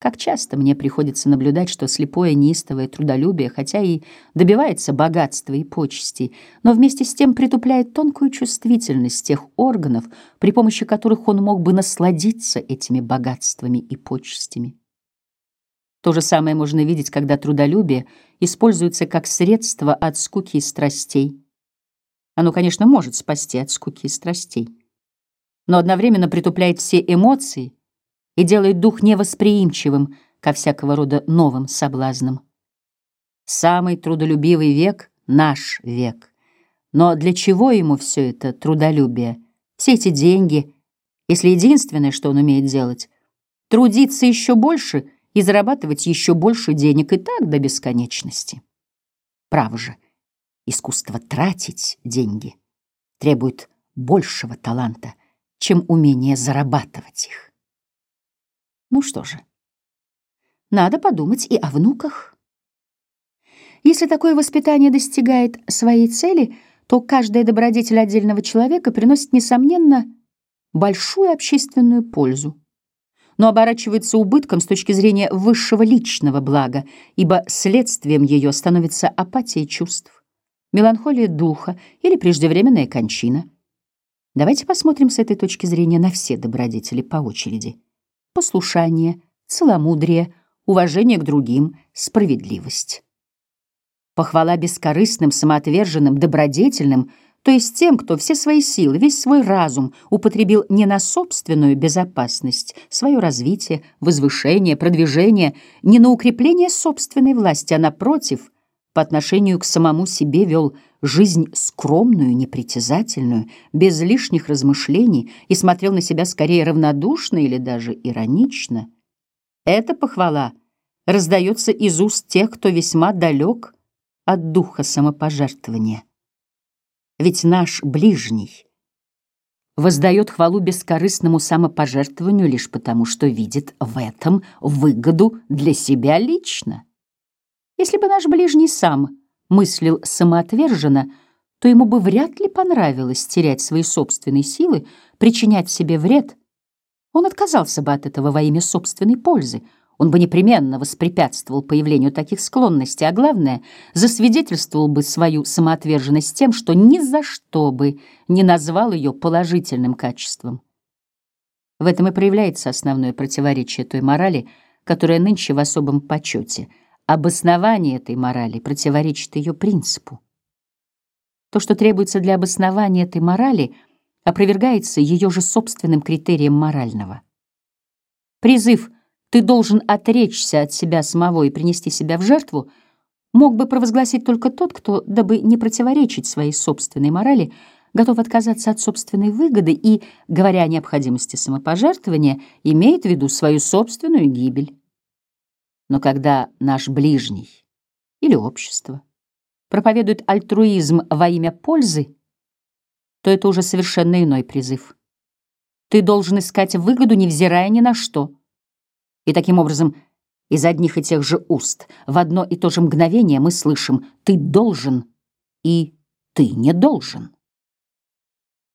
Как часто мне приходится наблюдать, что слепое неистовое трудолюбие, хотя и добивается богатства и почестей, но вместе с тем притупляет тонкую чувствительность тех органов, при помощи которых он мог бы насладиться этими богатствами и почестями. То же самое можно видеть, когда трудолюбие используется как средство от скуки и страстей. Оно, конечно, может спасти от скуки и страстей, но одновременно притупляет все эмоции и делает дух невосприимчивым ко всякого рода новым соблазнам. Самый трудолюбивый век — наш век. Но для чего ему все это трудолюбие, все эти деньги, если единственное, что он умеет делать, трудиться еще больше и зарабатывать еще больше денег и так до бесконечности? Право же, искусство тратить деньги требует большего таланта, чем умение зарабатывать их. Ну что же, надо подумать и о внуках. Если такое воспитание достигает своей цели, то каждая добродетель отдельного человека приносит, несомненно, большую общественную пользу, но оборачивается убытком с точки зрения высшего личного блага, ибо следствием ее становится апатия чувств, меланхолия духа или преждевременная кончина. Давайте посмотрим с этой точки зрения на все добродетели по очереди послушание, целомудрие, уважение к другим, справедливость. Похвала бескорыстным, самоотверженным, добродетельным, то есть тем, кто все свои силы, весь свой разум употребил не на собственную безопасность, свое развитие, возвышение, продвижение, не на укрепление собственной власти, а напротив, по отношению к самому себе вел жизнь скромную, непритязательную, без лишних размышлений и смотрел на себя скорее равнодушно или даже иронично. Эта похвала раздается из уст тех, кто весьма далек от духа самопожертвования. Ведь наш ближний воздает хвалу бескорыстному самопожертвованию лишь потому, что видит в этом выгоду для себя лично. Если бы наш ближний сам мыслил самоотверженно, то ему бы вряд ли понравилось терять свои собственные силы, причинять себе вред. Он отказался бы от этого во имя собственной пользы. Он бы непременно воспрепятствовал появлению таких склонностей, а главное, засвидетельствовал бы свою самоотверженность тем, что ни за что бы не назвал ее положительным качеством. В этом и проявляется основное противоречие той морали, которая нынче в особом почете — Обоснование этой морали противоречит ее принципу. То, что требуется для обоснования этой морали, опровергается ее же собственным критерием морального. Призыв «ты должен отречься от себя самого и принести себя в жертву» мог бы провозгласить только тот, кто, дабы не противоречить своей собственной морали, готов отказаться от собственной выгоды и, говоря о необходимости самопожертвования, имеет в виду свою собственную гибель. Но когда наш ближний или общество проповедует альтруизм во имя пользы, то это уже совершенно иной призыв. Ты должен искать выгоду, невзирая ни на что. И таким образом из одних и тех же уст в одно и то же мгновение мы слышим «ты должен» и «ты не должен».